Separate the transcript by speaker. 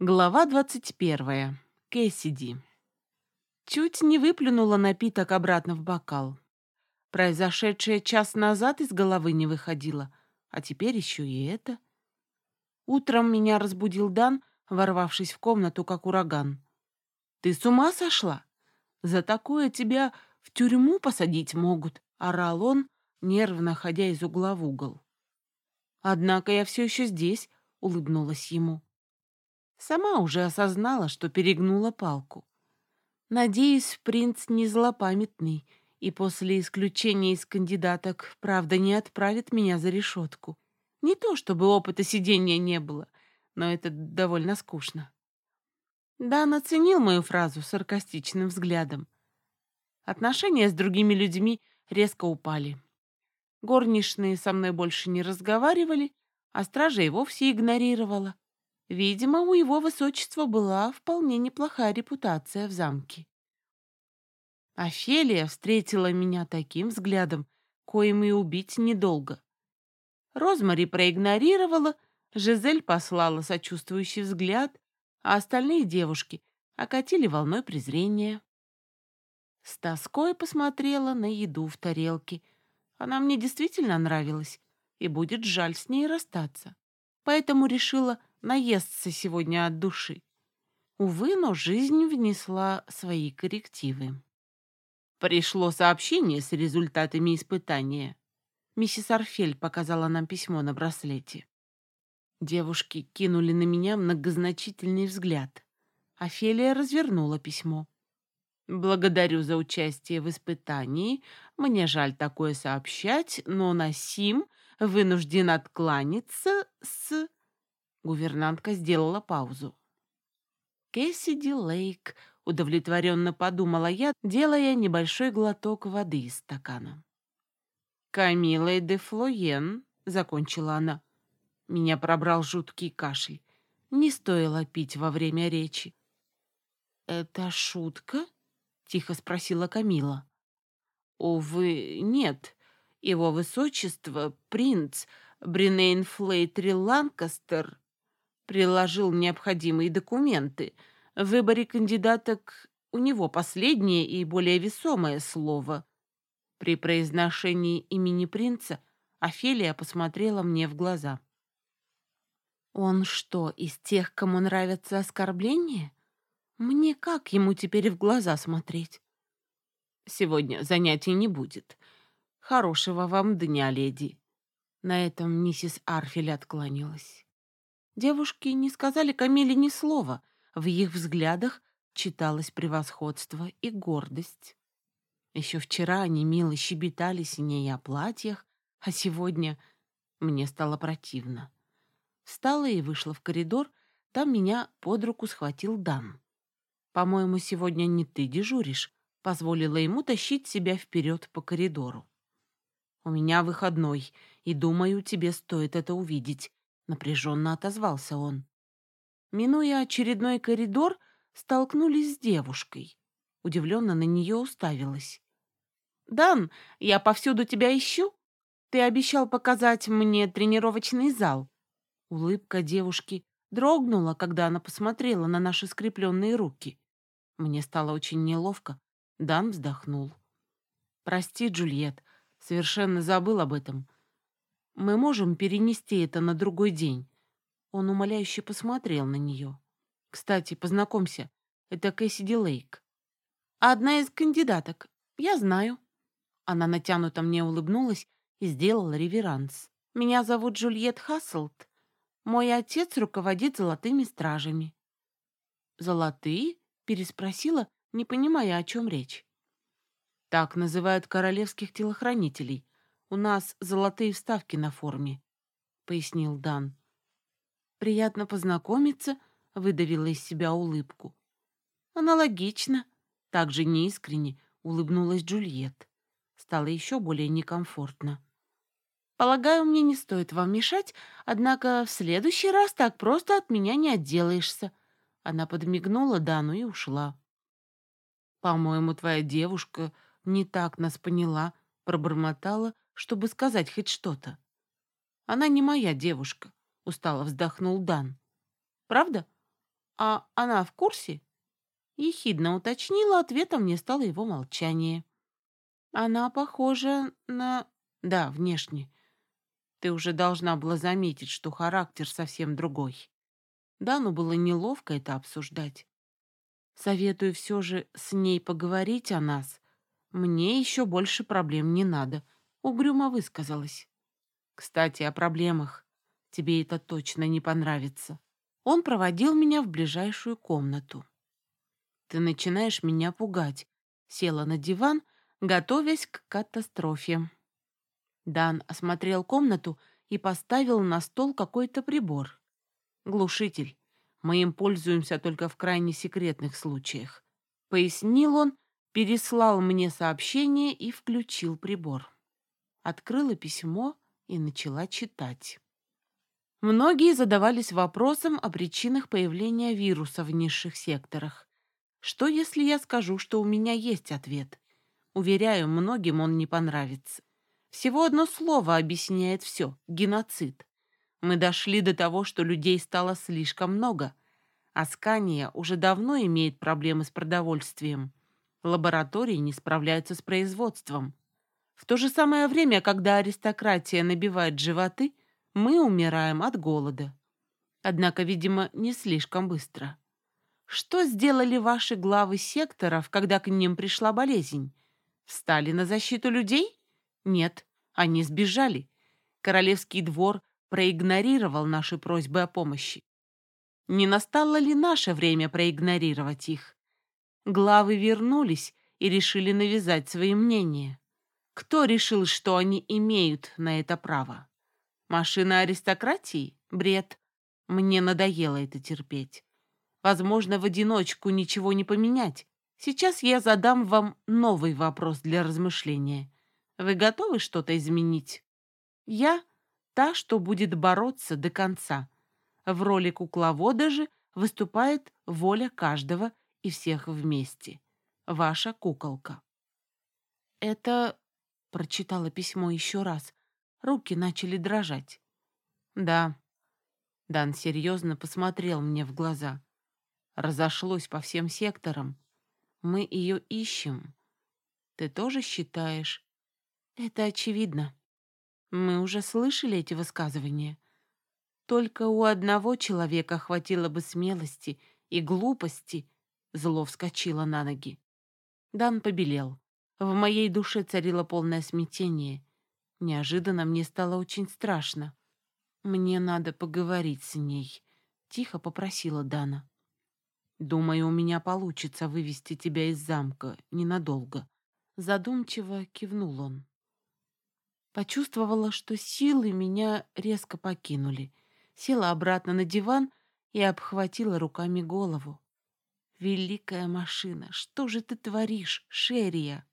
Speaker 1: Глава 21. Кэссиди. Чуть не выплюнула напиток обратно в бокал. Произошедшее час назад из головы не выходило, а теперь еще и это. Утром меня разбудил Дан, ворвавшись в комнату, как ураган. «Ты с ума сошла? За такое тебя в тюрьму посадить могут», — орал он, нервно ходя из угла в угол. «Однако я все еще здесь», — улыбнулась ему. Сама уже осознала, что перегнула палку. Надеюсь, принц не злопамятный и после исключения из кандидаток, правда, не отправит меня за решетку. Не то, чтобы опыта сидения не было, но это довольно скучно. Дан оценил мою фразу саркастичным взглядом. Отношения с другими людьми резко упали. Горничные со мной больше не разговаривали, а стража и вовсе игнорировала. Видимо, у его высочества была вполне неплохая репутация в замке. Офелия встретила меня таким взглядом, коим и убить недолго. Розмари проигнорировала, Жизель послала сочувствующий взгляд, а остальные девушки окатили волной презрения. С тоской посмотрела на еду в тарелке. Она мне действительно нравилась, и будет жаль с ней расстаться. Поэтому решила наестся сегодня от души. Увы, но жизнь внесла свои коррективы. Пришло сообщение с результатами испытания. Миссис Арфель показала нам письмо на браслете. Девушки кинули на меня многозначительный взгляд. Офелия развернула письмо. «Благодарю за участие в испытании. Мне жаль такое сообщать, но Насим вынужден откланяться с...» Гувернантка сделала паузу. «Кэссиди Лейк», — удовлетворенно подумала я, делая небольшой глоток воды из стакана. «Камилла де Флоен», — закончила она. Меня пробрал жуткий кашель. Не стоило пить во время речи. «Это шутка?» — тихо спросила Камила. «Увы, нет. Его высочество, принц Бринейн Флейтри Ланкастер, приложил необходимые документы. В выборе кандидаток у него последнее и более весомое слово. При произношении имени принца Офелия посмотрела мне в глаза. «Он что, из тех, кому нравятся оскорбления? Мне как ему теперь в глаза смотреть?» «Сегодня занятий не будет. Хорошего вам дня, леди». На этом миссис Арфель отклонилась. Девушки не сказали Камиле ни слова. В их взглядах читалось превосходство и гордость. Еще вчера они мило щебетали с ней о платьях, а сегодня мне стало противно. Встала и вышла в коридор, там меня под руку схватил Дан. «По-моему, сегодня не ты дежуришь», позволила ему тащить себя вперед по коридору. «У меня выходной, и, думаю, тебе стоит это увидеть напряженно отозвался он. Минуя очередной коридор, столкнулись с девушкой. Удивленно на нее уставилась. «Дан, я повсюду тебя ищу. Ты обещал показать мне тренировочный зал». Улыбка девушки дрогнула, когда она посмотрела на наши скрепленные руки. Мне стало очень неловко. Дан вздохнул. «Прости, Джульет, совершенно забыл об этом. Мы можем перенести это на другой день. Он умоляюще посмотрел на нее. Кстати, познакомься, это Кэссиди Лейк. Одна из кандидаток. Я знаю. Она натянуто мне улыбнулась и сделала реверанс. Меня зовут Джульет Хасселт. Мой отец руководит золотыми стражами. Золотые? переспросила, не понимая, о чем речь. Так называют королевских телохранителей. У нас золотые вставки на форме», — пояснил Дан. «Приятно познакомиться», — выдавила из себя улыбку. «Аналогично», — также неискренне улыбнулась Джульет. Стало еще более некомфортно. «Полагаю, мне не стоит вам мешать, однако в следующий раз так просто от меня не отделаешься». Она подмигнула Дану и ушла. «По-моему, твоя девушка не так нас поняла», — пробормотала, чтобы сказать хоть что-то. Она не моя девушка, устало вздохнул Дан. Правда? а она в курсе?» Ехидно уточнила, ответом мне стало его молчание. «Она похожа на...» «Да, внешне. Ты уже должна была заметить, что характер совсем другой». Дану было неловко это обсуждать. Советую все же с ней поговорить о нас. Мне еще больше проблем не надо, — угрюмо высказалась. Кстати, о проблемах. Тебе это точно не понравится. Он проводил меня в ближайшую комнату. Ты начинаешь меня пугать. Села на диван, готовясь к катастрофе. Дан осмотрел комнату и поставил на стол какой-то прибор. Глушитель. Мы им пользуемся только в крайне секретных случаях. Пояснил он, переслал мне сообщение и включил прибор. Открыла письмо и начала читать. Многие задавались вопросом о причинах появления вируса в низших секторах. Что, если я скажу, что у меня есть ответ? Уверяю, многим он не понравится. Всего одно слово объясняет все – геноцид. Мы дошли до того, что людей стало слишком много. Аскания уже давно имеет проблемы с продовольствием. Лаборатории не справляются с производством. В то же самое время, когда аристократия набивает животы, мы умираем от голода. Однако, видимо, не слишком быстро. Что сделали ваши главы секторов, когда к ним пришла болезнь? Встали на защиту людей? Нет, они сбежали. Королевский двор проигнорировал наши просьбы о помощи. Не настало ли наше время проигнорировать их? Главы вернулись и решили навязать свои мнения. Кто решил, что они имеют на это право? Машина аристократии? Бред. Мне надоело это терпеть. Возможно, в одиночку ничего не поменять. Сейчас я задам вам новый вопрос для размышления. Вы готовы что-то изменить? Я та, что будет бороться до конца. В роли кукловода же выступает воля каждого и всех вместе. Ваша куколка. Это... Прочитала письмо еще раз. Руки начали дрожать. Да. Дан серьезно посмотрел мне в глаза. Разошлось по всем секторам. Мы ее ищем. Ты тоже считаешь? Это очевидно. Мы уже слышали эти высказывания. Только у одного человека хватило бы смелости и глупости. Зло вскочило на ноги. Дан побелел. В моей душе царило полное смятение. Неожиданно мне стало очень страшно. «Мне надо поговорить с ней», — тихо попросила Дана. «Думаю, у меня получится вывести тебя из замка ненадолго». Задумчиво кивнул он. Почувствовала, что силы меня резко покинули. Села обратно на диван и обхватила руками голову. «Великая машина, что же ты творишь, Шерия?»